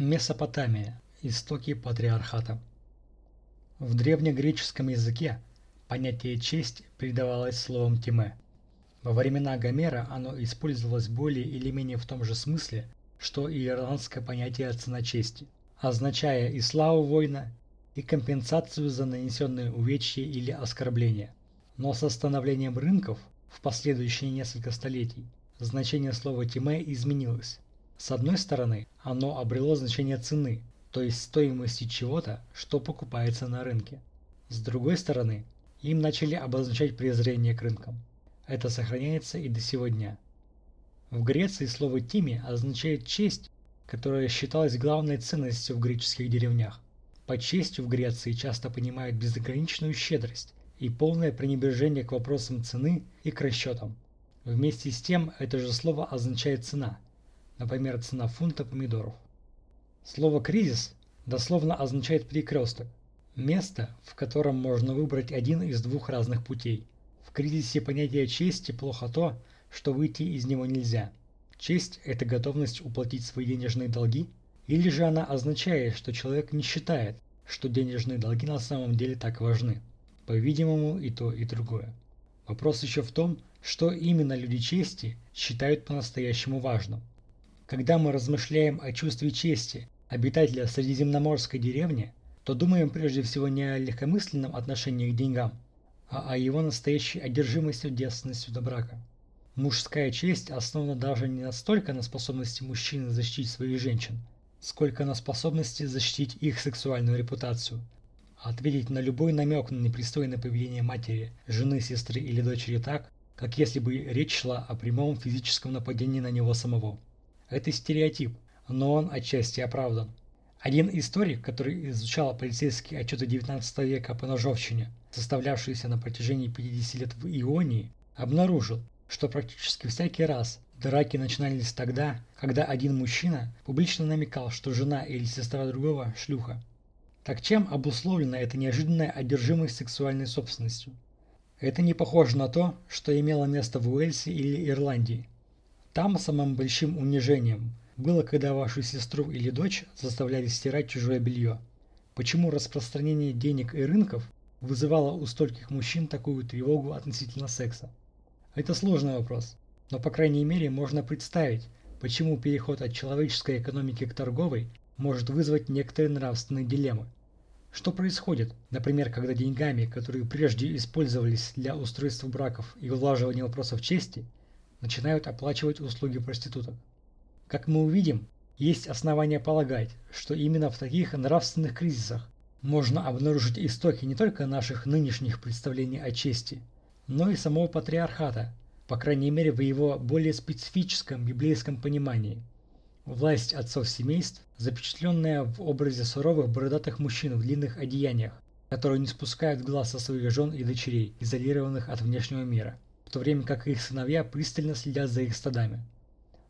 Месопотамия. Истоки патриархата. В древнегреческом языке понятие «честь» передавалось словом «тиме». Во времена Гомера оно использовалось более или менее в том же смысле, что и ирландское понятие «цена чести», означая и славу воина, и компенсацию за нанесенные увечья или оскорбления. Но со становлением рынков в последующие несколько столетий значение слова «тиме» изменилось. С одной стороны, оно обрело значение цены, то есть стоимости чего-то, что покупается на рынке. С другой стороны, им начали обозначать презрение к рынкам. Это сохраняется и до сегодня. В Греции слово «тими» означает «честь», которая считалась главной ценностью в греческих деревнях. Под честью в Греции часто понимают безограниченную щедрость и полное пренебрежение к вопросам цены и к расчетам. Вместе с тем это же слово означает «цена», например, цена фунта помидоров. Слово «кризис» дословно означает «перекресток», место, в котором можно выбрать один из двух разных путей. В кризисе понятия чести плохо то, что выйти из него нельзя. Честь – это готовность уплатить свои денежные долги, или же она означает, что человек не считает, что денежные долги на самом деле так важны. По-видимому, и то, и другое. Вопрос еще в том, что именно люди чести считают по-настоящему важным – когда мы размышляем о чувстве чести обитателя средиземноморской деревни, то думаем прежде всего не о легкомысленном отношении к деньгам, а о его настоящей одержимости девственностью до брака. Мужская честь основана даже не настолько на способности мужчины защитить своих женщин, сколько на способности защитить их сексуальную репутацию, ответить на любой намек на непристойное поведение матери, жены, сестры или дочери так, как если бы речь шла о прямом физическом нападении на него самого. Это стереотип, но он отчасти оправдан. Один историк, который изучал полицейские отчеты 19 века по ножовщине, составлявшиеся на протяжении 50 лет в Ионии, обнаружил, что практически всякий раз драки начинались тогда, когда один мужчина публично намекал, что жена или сестра другого – шлюха. Так чем обусловлена эта неожиданная одержимость сексуальной собственностью? Это не похоже на то, что имело место в Уэльсе или Ирландии. Там самым большим унижением было, когда вашу сестру или дочь заставляли стирать чужое белье. Почему распространение денег и рынков вызывало у стольких мужчин такую тревогу относительно секса? Это сложный вопрос, но по крайней мере можно представить, почему переход от человеческой экономики к торговой может вызвать некоторые нравственные дилеммы. Что происходит, например, когда деньгами, которые прежде использовались для устройства браков и улаживания вопросов чести, начинают оплачивать услуги проституток. Как мы увидим, есть основания полагать, что именно в таких нравственных кризисах можно обнаружить истоки не только наших нынешних представлений о чести, но и самого патриархата, по крайней мере в его более специфическом библейском понимании. Власть отцов семейств, запечатленная в образе суровых бородатых мужчин в длинных одеяниях, которые не спускают глаз со своих жен и дочерей, изолированных от внешнего мира то время как их сыновья пристально следят за их стадами.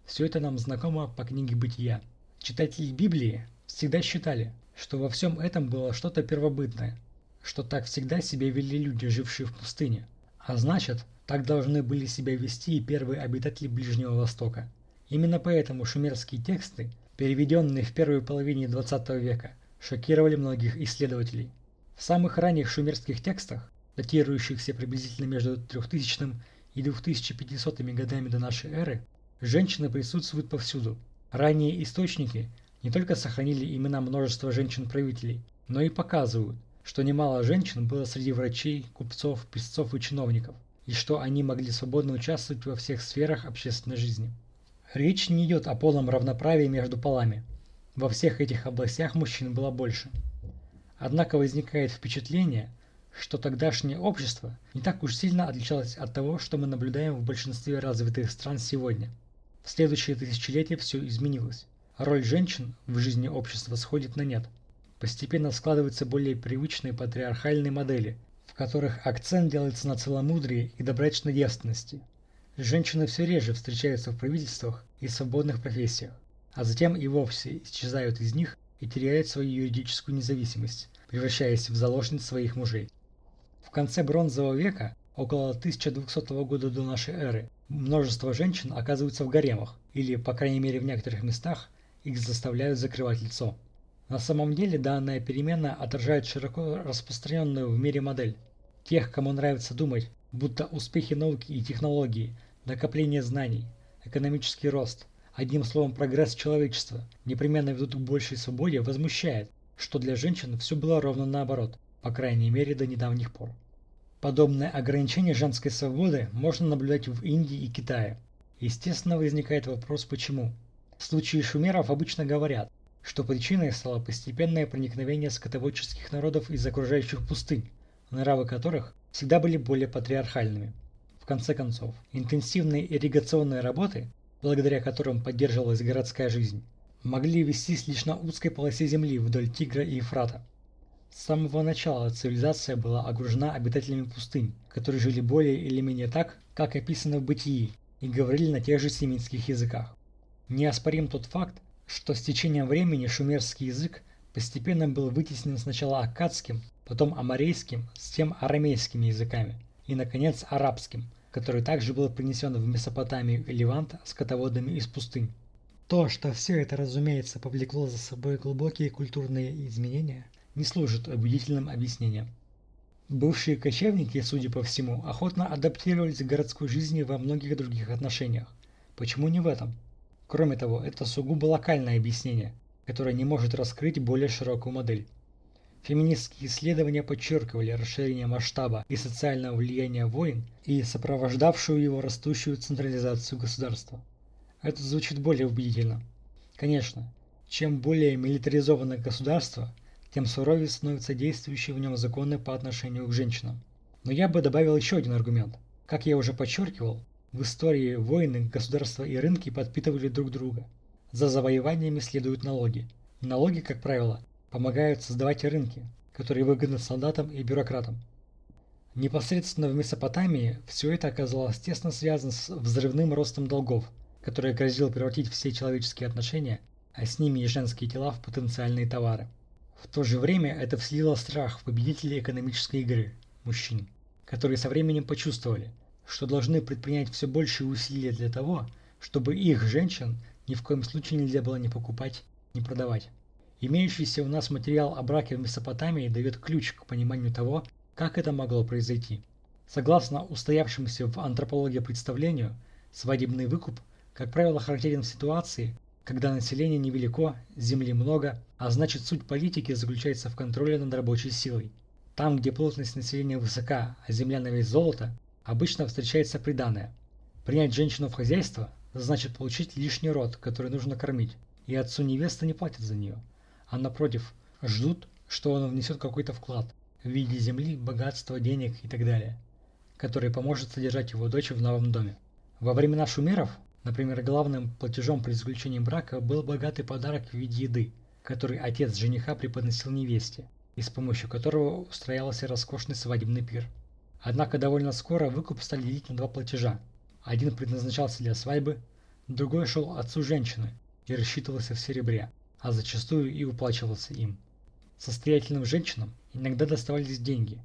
Все это нам знакомо по книге «Бытия». Читатели Библии всегда считали, что во всем этом было что-то первобытное, что так всегда себя вели люди, жившие в пустыне, а значит, так должны были себя вести и первые обитатели Ближнего Востока. Именно поэтому шумерские тексты, переведенные в первой половине 20 века, шокировали многих исследователей. В самых ранних шумерских текстах, датирующихся приблизительно между 3000 и 2500 годами до нашей эры женщины присутствуют повсюду. Ранние источники не только сохранили имена множества женщин-правителей, но и показывают, что немало женщин было среди врачей, купцов, писцов и чиновников, и что они могли свободно участвовать во всех сферах общественной жизни. Речь не идет о полном равноправии между полами. Во всех этих областях мужчин было больше. Однако возникает впечатление, что тогдашнее общество не так уж сильно отличалось от того, что мы наблюдаем в большинстве развитых стран сегодня. В следующие тысячелетия все изменилось. Роль женщин в жизни общества сходит на нет. Постепенно складываются более привычные патриархальные модели, в которых акцент делается на целомудрии и добрачной девственности. Женщины все реже встречаются в правительствах и свободных профессиях, а затем и вовсе исчезают из них и теряют свою юридическую независимость, превращаясь в заложниц своих мужей конце бронзового века, около 1200 года до нашей эры, множество женщин оказываются в гаремах, или, по крайней мере в некоторых местах, их заставляют закрывать лицо. На самом деле данная перемена отражает широко распространенную в мире модель. Тех, кому нравится думать, будто успехи науки и технологии, накопление знаний, экономический рост, одним словом прогресс человечества, непременно ведут к большей свободе, возмущает, что для женщин все было ровно наоборот, по крайней мере до недавних пор. Подобное ограничение женской свободы можно наблюдать в Индии и Китае. Естественно, возникает вопрос почему. В случае шумеров обычно говорят, что причиной стало постепенное проникновение скотоводческих народов из окружающих пустынь, нравы которых всегда были более патриархальными. В конце концов, интенсивные ирригационные работы, благодаря которым поддерживалась городская жизнь, могли вестись лишь на узкой полосе земли вдоль Тигра и Ефрата. С самого начала цивилизация была окружена обитателями пустынь, которые жили более или менее так, как описано в бытии, и говорили на тех же семитских языках. Неоспорим тот факт, что с течением времени шумерский язык постепенно был вытеснен сначала аккадским, потом амарейским, затем арамейскими языками и, наконец, арабским, который также был принесен в Месопотамию и Левант скотоводами из пустынь. То, что все это, разумеется, повлекло за собой глубокие культурные изменения, не служит убедительным объяснением. Бывшие кочевники, судя по всему, охотно адаптировались к городской жизни во многих других отношениях. Почему не в этом? Кроме того, это сугубо локальное объяснение, которое не может раскрыть более широкую модель. Феминистские исследования подчеркивали расширение масштаба и социального влияния войн и сопровождавшую его растущую централизацию государства. Это звучит более убедительно. Конечно, чем более милитаризованное государство, тем суровее становятся действующие в нем законы по отношению к женщинам. Но я бы добавил еще один аргумент. Как я уже подчеркивал, в истории войны, государства и рынки подпитывали друг друга. За завоеваниями следуют налоги. Налоги, как правило, помогают создавать рынки, которые выгодны солдатам и бюрократам. Непосредственно в Месопотамии все это оказалось тесно связано с взрывным ростом долгов, который грозил превратить все человеческие отношения, а с ними и женские тела в потенциальные товары. В то же время это вселило страх в победителей экономической игры – мужчин, которые со временем почувствовали – что должны предпринять все большие усилия для того, чтобы их женщин ни в коем случае нельзя было ни покупать, ни продавать. Имеющийся у нас материал о браке в Месопотамии дает ключ к пониманию того, как это могло произойти. Согласно устоявшемуся в антропологии представлению, свадебный выкуп, как правило, характерен в ситуации, когда население невелико, земли много, а значит суть политики заключается в контроле над рабочей силой. Там, где плотность населения высока, а земля на весь золото, Обычно встречается приданное. Принять женщину в хозяйство значит получить лишний род, который нужно кормить, и отцу невесты не платят за нее, а напротив, ждут, что он внесет какой-то вклад в виде земли, богатства, денег и так далее, который поможет содержать его дочь в новом доме. Во времена шумеров, например, главным платежом при заключении брака был богатый подарок в виде еды, который отец жениха преподносил невесте, и с помощью которого устраивался роскошный свадебный пир. Однако довольно скоро выкуп стали делить на два платежа. Один предназначался для свадьбы, другой шел отцу женщины и рассчитывался в серебре, а зачастую и уплачивался им. Состоятельным женщинам иногда доставались деньги.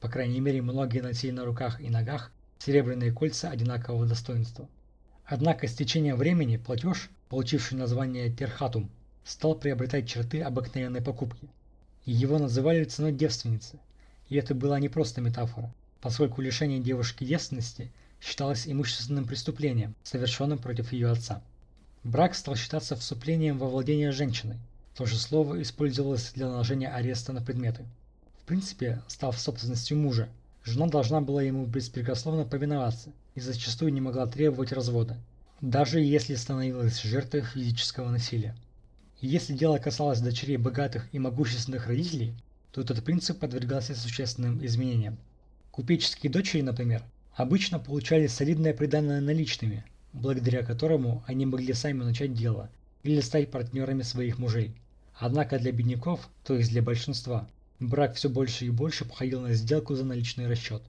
По крайней мере, многие носили на руках и ногах серебряные кольца одинакового достоинства. Однако с течением времени платеж, получивший название терхатум, стал приобретать черты обыкновенной покупки. Его называли ценой девственницы. И это была не просто метафора поскольку лишение девушки девственности считалось имущественным преступлением, совершенным против ее отца. Брак стал считаться вступлением во владение женщиной. То же слово использовалось для наложения ареста на предметы. В принципе, став собственностью мужа, жена должна была ему беспрекословно повиноваться и зачастую не могла требовать развода, даже если становилась жертвой физического насилия. Если дело касалось дочерей богатых и могущественных родителей, то этот принцип подвергался существенным изменениям. Купеческие дочери, например, обычно получали солидное приданное наличными, благодаря которому они могли сами начать дело или стать партнерами своих мужей. Однако для бедняков, то есть для большинства, брак все больше и больше походил на сделку за наличный расчет.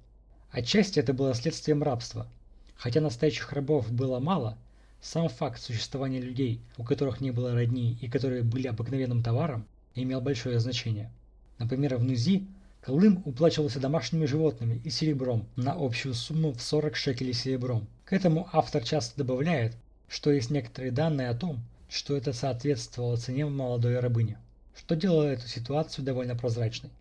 Отчасти это было следствием рабства. Хотя настоящих рабов было мало, сам факт существования людей, у которых не было родни и которые были обыкновенным товаром, имел большое значение. Например, в Нузи Колым уплачивался домашними животными и серебром на общую сумму в 40 шекелей серебром. К этому автор часто добавляет, что есть некоторые данные о том, что это соответствовало цене молодой рабыни, что делало эту ситуацию довольно прозрачной.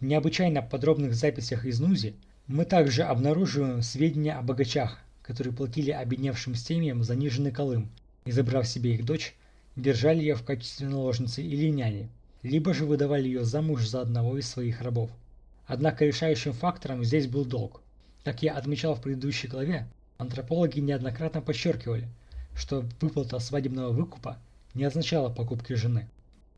В необычайно подробных записях из Нузи мы также обнаруживаем сведения о богачах, которые платили обедневшим семьям заниженный колым и, забрав себе их дочь, держали ее в качестве наложницы или няни, либо же выдавали ее замуж за одного из своих рабов. Однако решающим фактором здесь был долг. Как я отмечал в предыдущей главе, антропологи неоднократно подчеркивали, что выплата свадебного выкупа не означала покупки жены.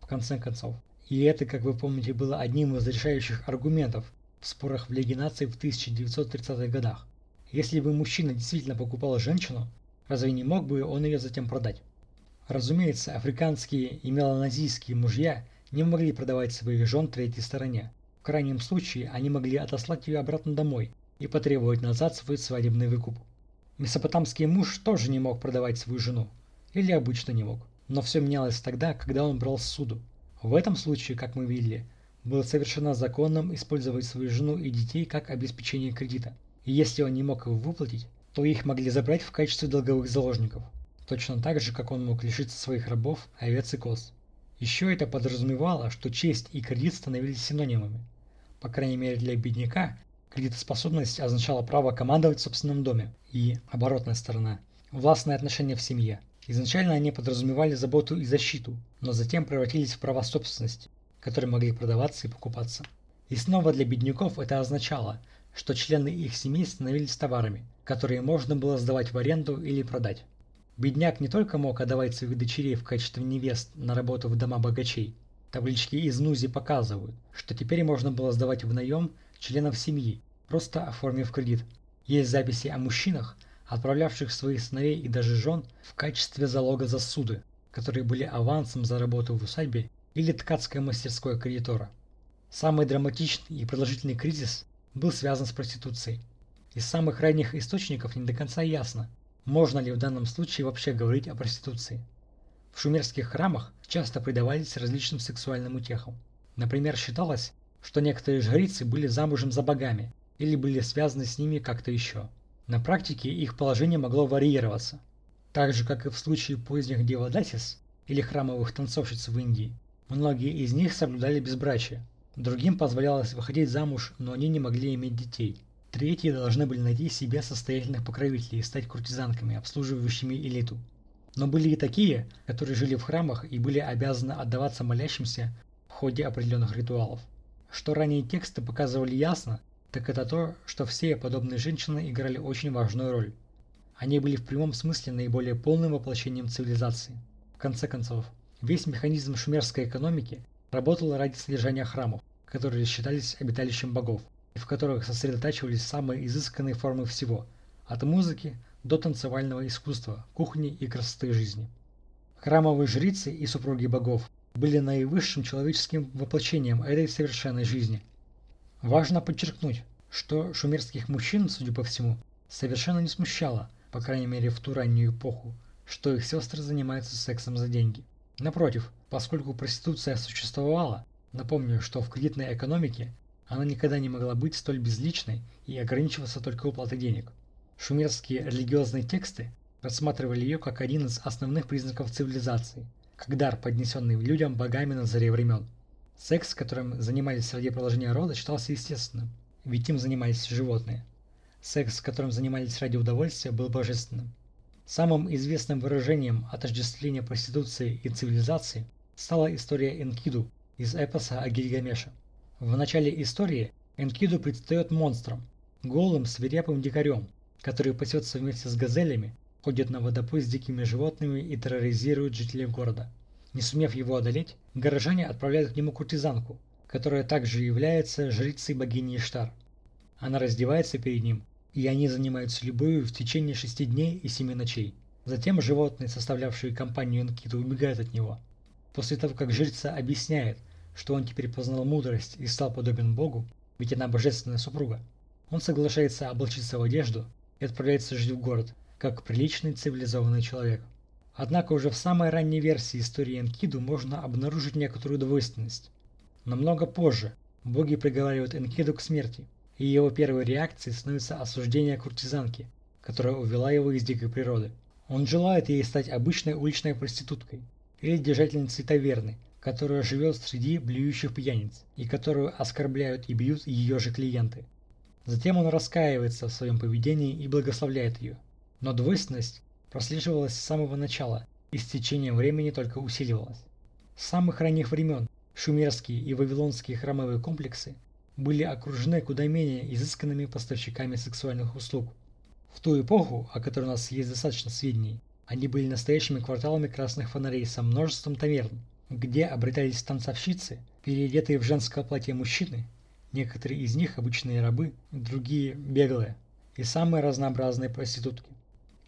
В конце концов. И это, как вы помните, было одним из решающих аргументов в спорах в Лиге наций в 1930-х годах. Если бы мужчина действительно покупал женщину, разве не мог бы он ее затем продать? Разумеется, африканские и меланезийские мужья не могли продавать своих жен третьей стороне. В крайнем случае они могли отослать ее обратно домой и потребовать назад свой свадебный выкуп. Месопотамский муж тоже не мог продавать свою жену, или обычно не мог. Но все менялось тогда, когда он брал суду. В этом случае, как мы видели, было совершенно законным использовать свою жену и детей как обеспечение кредита. И если он не мог его выплатить, то их могли забрать в качестве долговых заложников точно так же, как он мог лишиться своих рабов, овец и коз. Еще это подразумевало, что честь и кредит становились синонимами. По крайней мере для бедняка, кредитоспособность означала право командовать в собственном доме, и оборотная сторона – властные отношения в семье. Изначально они подразумевали заботу и защиту, но затем превратились в права собственности, которые могли продаваться и покупаться. И снова для бедняков это означало, что члены их семей становились товарами, которые можно было сдавать в аренду или продать. Бедняк не только мог отдавать своих дочерей в качестве невест на работу в дома богачей. Таблички из НУЗИ показывают, что теперь можно было сдавать в наем членов семьи, просто оформив кредит. Есть записи о мужчинах, отправлявших своих сыновей и даже жен в качестве залога за суды, которые были авансом за работу в усадьбе или ткацкой мастерской кредитора. Самый драматичный и продолжительный кризис был связан с проституцией. Из самых ранних источников не до конца ясно, можно ли в данном случае вообще говорить о проституции? В шумерских храмах часто предавались различным сексуальным утехам. Например, считалось, что некоторые жрицы были замужем за богами или были связаны с ними как-то еще. На практике их положение могло варьироваться. Так же, как и в случае поздних девадасис или храмовых танцовщиц в Индии, многие из них соблюдали безбрачие. Другим позволялось выходить замуж, но они не могли иметь детей – Третьи должны были найти себе состоятельных покровителей и стать куртизанками, обслуживающими элиту. Но были и такие, которые жили в храмах и были обязаны отдаваться молящимся в ходе определенных ритуалов. Что ранее тексты показывали ясно, так это то, что все подобные женщины играли очень важную роль. Они были в прямом смысле наиболее полным воплощением цивилизации. В конце концов, весь механизм шумерской экономики работал ради содержания храмов, которые считались обиталищем богов в которых сосредотачивались самые изысканные формы всего, от музыки до танцевального искусства, кухни и красоты жизни. Храмовые жрицы и супруги богов были наивысшим человеческим воплощением этой совершенной жизни. Важно подчеркнуть, что шумерских мужчин, судя по всему, совершенно не смущало, по крайней мере в ту раннюю эпоху, что их сестры занимаются сексом за деньги. Напротив, поскольку проституция существовала, напомню, что в кредитной экономике она никогда не могла быть столь безличной и ограничиваться только уплатой денег. Шумерские религиозные тексты рассматривали ее как один из основных признаков цивилизации, как дар, поднесенный людям богами на заре времен. Секс, которым занимались ради продолжения рода, считался естественным, ведь им занимались животные. Секс, которым занимались ради удовольствия, был божественным. Самым известным выражением отождествления проституции и цивилизации стала история Энкиду из эпоса о Гильгамеше. В начале истории Энкиду предстает монстром, голым свирепым дикарем, который пасется вместе с газелями, ходит на водопой с дикими животными и терроризирует жителей города. Не сумев его одолеть, горожане отправляют к нему куртизанку, которая также является жрицей богини Иштар. Она раздевается перед ним, и они занимаются любовью в течение шести дней и семи ночей. Затем животные, составлявшие компанию Энкиду, убегают от него. После того, как жрица объясняет, что он теперь познал мудрость и стал подобен Богу, ведь она божественная супруга. Он соглашается облачиться в одежду и отправляется жить в город, как приличный цивилизованный человек. Однако уже в самой ранней версии истории Энкиду можно обнаружить некоторую двойственность. Намного позже боги приговаривают Энкиду к смерти, и его первой реакцией становится осуждение куртизанки, которая увела его из дикой природы. Он желает ей стать обычной уличной проституткой или держательницей таверны, которая живет среди блюющих пьяниц и которую оскорбляют и бьют ее же клиенты. Затем он раскаивается в своем поведении и благословляет ее. Но двойственность прослеживалась с самого начала и с течением времени только усиливалась. С самых ранних времен шумерские и вавилонские храмовые комплексы были окружены куда менее изысканными поставщиками сексуальных услуг. В ту эпоху, о которой у нас есть достаточно сведений, они были настоящими кварталами красных фонарей со множеством таверн, где обретались танцовщицы, переодетые в женское платье мужчины, некоторые из них обычные рабы, другие беглые, и самые разнообразные проститутки.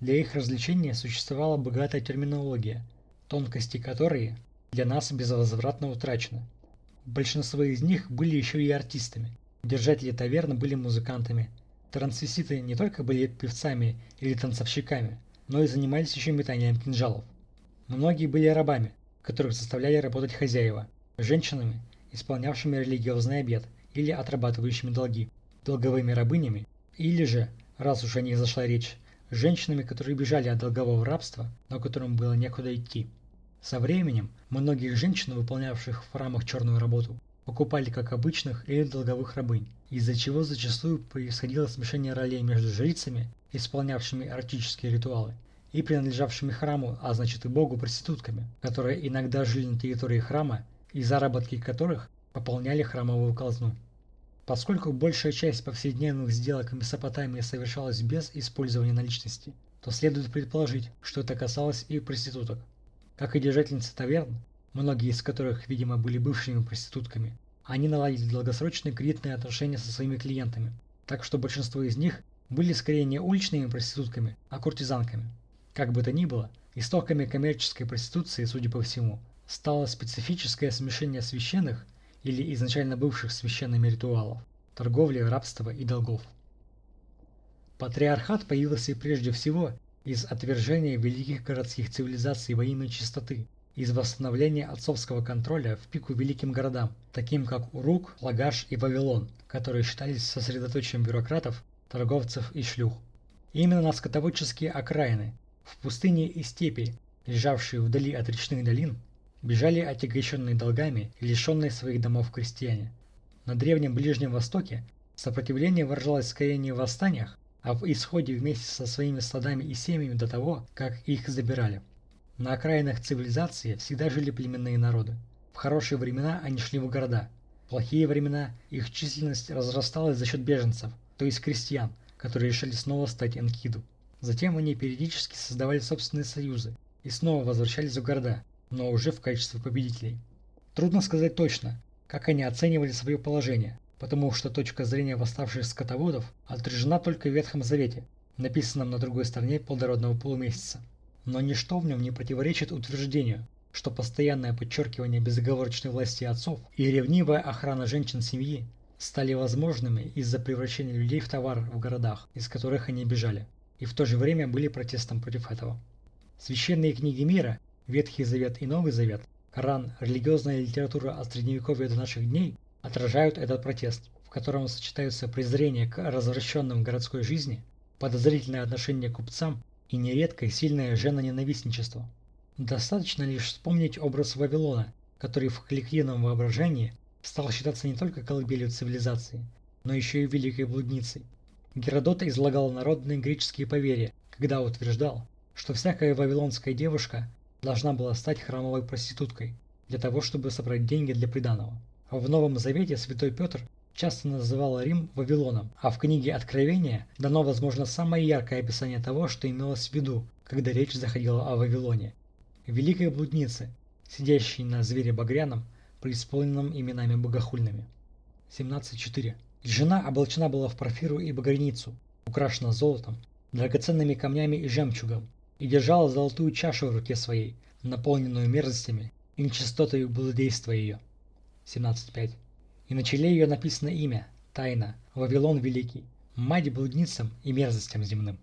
Для их развлечения существовала богатая терминология, тонкости которой для нас безвозвратно утрачены. Большинство из них были еще и артистами. Держатели таверны были музыкантами. Трансвеститы не только были певцами или танцовщиками, но и занимались еще метанием кинжалов. Многие были рабами, которых заставляли работать хозяева, женщинами, исполнявшими религиозный обет или отрабатывающими долги, долговыми рабынями, или же, раз уж о них зашла речь, женщинами, которые бежали от долгового рабства, но которым было некуда идти. Со временем многих женщин, выполнявших в храмах черную работу, покупали как обычных или долговых рабынь, из-за чего зачастую происходило смешение ролей между жрицами, исполнявшими эротические ритуалы, и принадлежавшими храму, а значит и богу проститутками, которые иногда жили на территории храма и заработки которых пополняли храмовую казну. Поскольку большая часть повседневных сделок в Месопотамии совершалась без использования наличности, то следует предположить, что это касалось и проституток. Как и держательницы таверн, многие из которых, видимо, были бывшими проститутками, они наладили долгосрочные кредитные отношения со своими клиентами, так что большинство из них были скорее не уличными проститутками, а куртизанками. Как бы то ни было, истоками коммерческой проституции, судя по всему, стало специфическое смешение священных или изначально бывших священными ритуалов, торговли, рабства и долгов. Патриархат появился прежде всего из отвержения великих городских цивилизаций во имя чистоты, из восстановления отцовского контроля в пику великим городам, таким как Урук, Лагаш и Вавилон, которые считались сосредоточием бюрократов, торговцев и шлюх. именно на скотоводческие окраины, в пустыне и степи, лежавшие вдали от речных долин, бежали отягощенные долгами и лишенные своих домов крестьяне. На Древнем Ближнем Востоке сопротивление выражалось скорее не в восстаниях, а в исходе вместе со своими стадами и семьями до того, как их забирали. На окраинах цивилизации всегда жили племенные народы. В хорошие времена они шли в города. В плохие времена их численность разрасталась за счет беженцев, то есть крестьян, которые решили снова стать Энкиду. Затем они периодически создавали собственные союзы и снова возвращались в города, но уже в качестве победителей. Трудно сказать точно, как они оценивали свое положение, потому что точка зрения восставших скотоводов отражена только в Ветхом Завете, написанном на другой стороне плодородного полумесяца. Но ничто в нем не противоречит утверждению, что постоянное подчеркивание безоговорочной власти отцов и ревнивая охрана женщин семьи стали возможными из-за превращения людей в товар в городах, из которых они бежали, и в то же время были протестом против этого. Священные книги мира Ветхий Завет и Новый Завет, Коран, религиозная литература от Средневековья до наших дней отражают этот протест, в котором сочетаются презрение к развращенным городской жизни, подозрительное отношение к купцам и нередко сильное женоненавистничество. Достаточно лишь вспомнить образ Вавилона, который в коллективном воображении стал считаться не только колыбелью цивилизации, но еще и великой блудницей. Геродот излагал народные греческие поверья, когда утверждал, что всякая вавилонская девушка должна была стать храмовой проституткой для того, чтобы собрать деньги для приданого. В Новом Завете святой Петр часто называл Рим Вавилоном, а в книге Откровения дано, возможно, самое яркое описание того, что имелось в виду, когда речь заходила о Вавилоне. Великой блуднице, сидящей на звере багряном, преисполненном именами богохульными. 17.4. Жена облачена была в парфиру и багряницу, украшена золотом, драгоценными камнями и жемчугом, и держала золотую чашу в руке своей, наполненную мерзостями и нечистотою блудейства ее. 17.5. И на челе ее написано имя, тайна, Вавилон Великий, мать блудницам и мерзостям земным.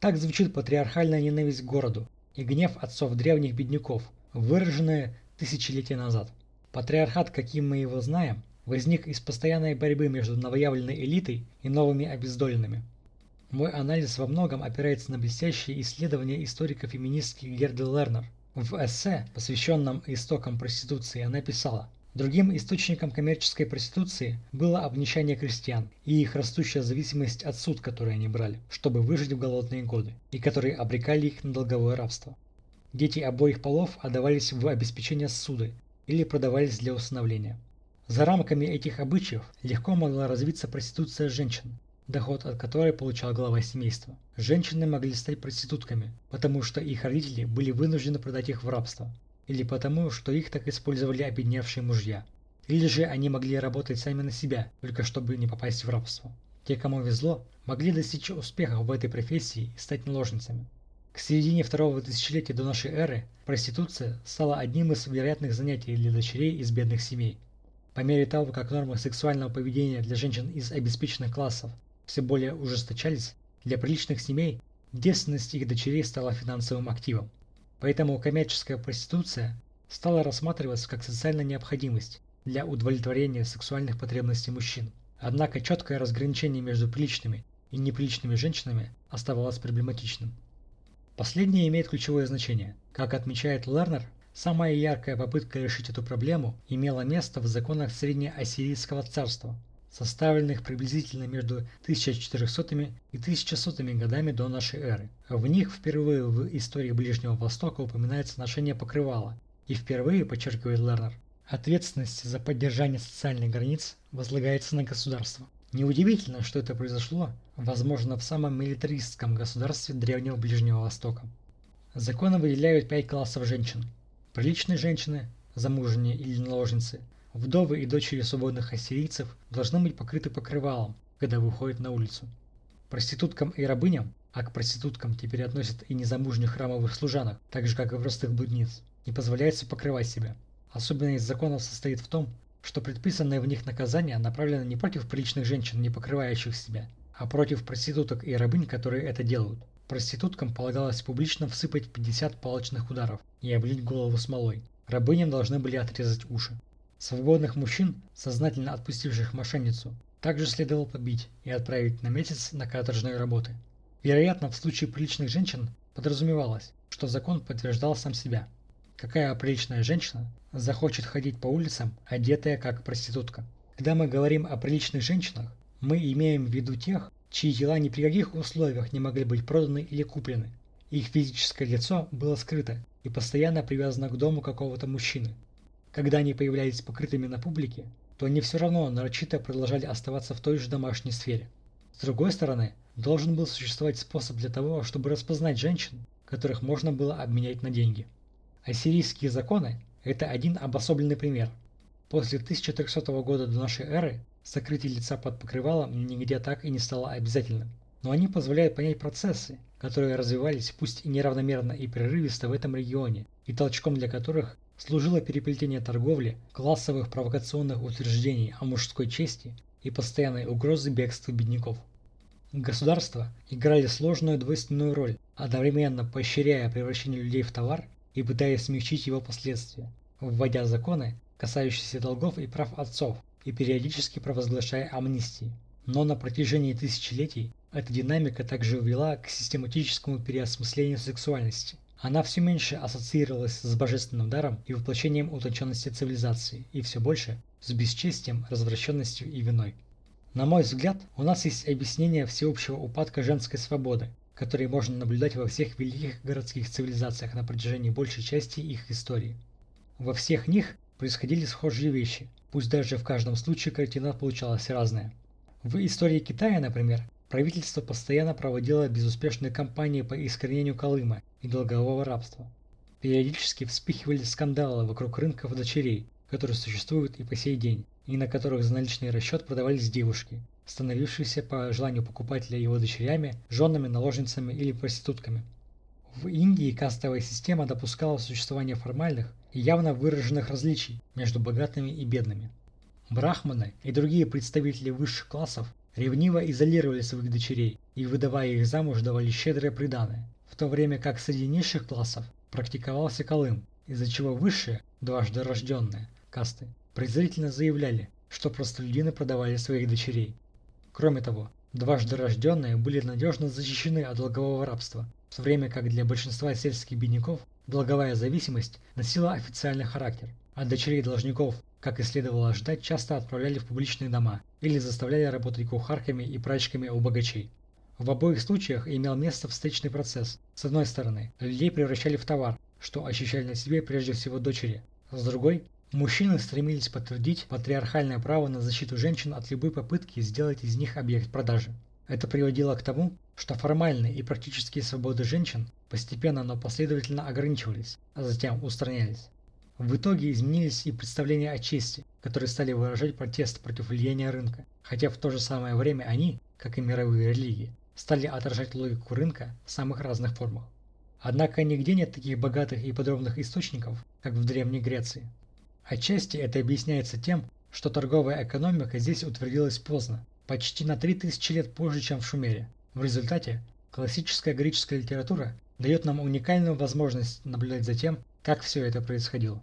Так звучит патриархальная ненависть к городу и гнев отцов древних бедняков, выраженная тысячелетия назад. Патриархат, каким мы его знаем, возник из постоянной борьбы между новоявленной элитой и новыми обездоленными. Мой анализ во многом опирается на блестящие исследования историка-феминистки Герды Лернер. В эссе, посвященном истокам проституции, она писала, Другим источником коммерческой проституции было обнищание крестьян и их растущая зависимость от суд, которые они брали, чтобы выжить в голодные годы, и которые обрекали их на долговое рабство. Дети обоих полов отдавались в обеспечение суды или продавались для усыновления. За рамками этих обычаев легко могла развиться проституция женщин, доход от которой получал глава семейства. Женщины могли стать проститутками, потому что их родители были вынуждены продать их в рабство, или потому, что их так использовали обедневшие мужья. Или же они могли работать сами на себя, только чтобы не попасть в рабство. Те, кому везло, могли достичь успехов в этой профессии и стать наложницами. К середине второго тысячелетия до нашей эры проституция стала одним из вероятных занятий для дочерей из бедных семей. По мере того, как нормы сексуального поведения для женщин из обеспеченных классов все более ужесточались, для приличных семей девственность их дочерей стала финансовым активом. Поэтому коммерческая проституция стала рассматриваться как социальная необходимость для удовлетворения сексуальных потребностей мужчин. Однако четкое разграничение между приличными и неприличными женщинами оставалось проблематичным. Последнее имеет ключевое значение. Как отмечает Лернер, самая яркая попытка решить эту проблему имела место в законах Среднеассирийского царства – составленных приблизительно между 1400 и 1100 годами до нашей эры. В них впервые в истории Ближнего Востока упоминается ношение покрывала, и впервые, подчеркивает Лернер, ответственность за поддержание социальных границ возлагается на государство. Неудивительно, что это произошло, возможно, в самом милитаристском государстве Древнего Ближнего Востока. Законы выделяют пять классов женщин. Приличные женщины, замужние или наложницы – Вдовы и дочери свободных ассирийцев должны быть покрыты покрывалом, когда выходят на улицу. Проституткам и рабыням, а к проституткам теперь относят и незамужних храмовых служанок, так же как и простых блудниц, не позволяется покрывать себя. Особенность законов состоит в том, что предписанные в них наказания направлены не против приличных женщин, не покрывающих себя, а против проституток и рабынь, которые это делают. Проституткам полагалось публично всыпать 50 палочных ударов и облить голову смолой. Рабыням должны были отрезать уши. Свободных мужчин, сознательно отпустивших мошенницу, также следовало побить и отправить на месяц на каторжные работы. Вероятно, в случае приличных женщин подразумевалось, что закон подтверждал сам себя. Какая приличная женщина захочет ходить по улицам, одетая как проститутка? Когда мы говорим о приличных женщинах, мы имеем в виду тех, чьи тела ни при каких условиях не могли быть проданы или куплены. Их физическое лицо было скрыто и постоянно привязано к дому какого-то мужчины, когда они появлялись покрытыми на публике, то они все равно нарочито продолжали оставаться в той же домашней сфере. С другой стороны, должен был существовать способ для того, чтобы распознать женщин, которых можно было обменять на деньги. Ассирийские законы – это один обособленный пример. После 1300 года до нашей эры сокрытие лица под покрывалом нигде так и не стало обязательным. Но они позволяют понять процессы, которые развивались пусть и неравномерно и прерывисто в этом регионе, и толчком для которых служило переплетение торговли, классовых провокационных утверждений о мужской чести и постоянной угрозы бегства бедняков. Государства играли сложную двойственную роль, одновременно поощряя превращение людей в товар и пытаясь смягчить его последствия, вводя законы, касающиеся долгов и прав отцов, и периодически провозглашая амнистии. Но на протяжении тысячелетий эта динамика также вела к систематическому переосмыслению сексуальности, она все меньше ассоциировалась с божественным даром и воплощением утонченности цивилизации, и все больше с бесчестием, развращенностью и виной. На мой взгляд, у нас есть объяснение всеобщего упадка женской свободы, который можно наблюдать во всех великих городских цивилизациях на протяжении большей части их истории. Во всех них происходили схожие вещи, пусть даже в каждом случае картина получалась разная. В истории Китая, например, Правительство постоянно проводило безуспешные кампании по искоренению Колыма и долгового рабства. Периодически вспыхивали скандалы вокруг рынков дочерей, которые существуют и по сей день, и на которых за наличный расчет продавались девушки, становившиеся по желанию покупателя его дочерями, женами, наложницами или проститутками. В Индии кастовая система допускала существование формальных и явно выраженных различий между богатыми и бедными. Брахманы и другие представители высших классов ревниво изолировали своих дочерей и, выдавая их замуж, давали щедрое приданое, в то время как среди низших классов практиковался колым, из-за чего высшие, дважды рожденные, касты, презрительно заявляли, что простолюдины продавали своих дочерей. Кроме того, Дважды рожденные были надежно защищены от долгового рабства, в то время как для большинства сельских бедняков долговая зависимость носила официальный характер, а дочерей должников, как и следовало ожидать, часто отправляли в публичные дома или заставляли работать кухарками и прачками у богачей. В обоих случаях имел место встречный процесс. С одной стороны, людей превращали в товар, что ощущали на себе прежде всего дочери. С другой, мужчины стремились подтвердить патриархальное право на защиту женщин от любой попытки сделать из них объект продажи. Это приводило к тому, что формальные и практические свободы женщин постепенно, но последовательно ограничивались, а затем устранялись. В итоге изменились и представления о чести, которые стали выражать протест против влияния рынка, хотя в то же самое время они, как и мировые религии, стали отражать логику рынка в самых разных формах. Однако нигде нет таких богатых и подробных источников, как в Древней Греции. Отчасти это объясняется тем, что торговая экономика здесь утвердилась поздно, почти на 3000 лет позже, чем в Шумере. В результате классическая греческая литература дает нам уникальную возможность наблюдать за тем, как все это происходило.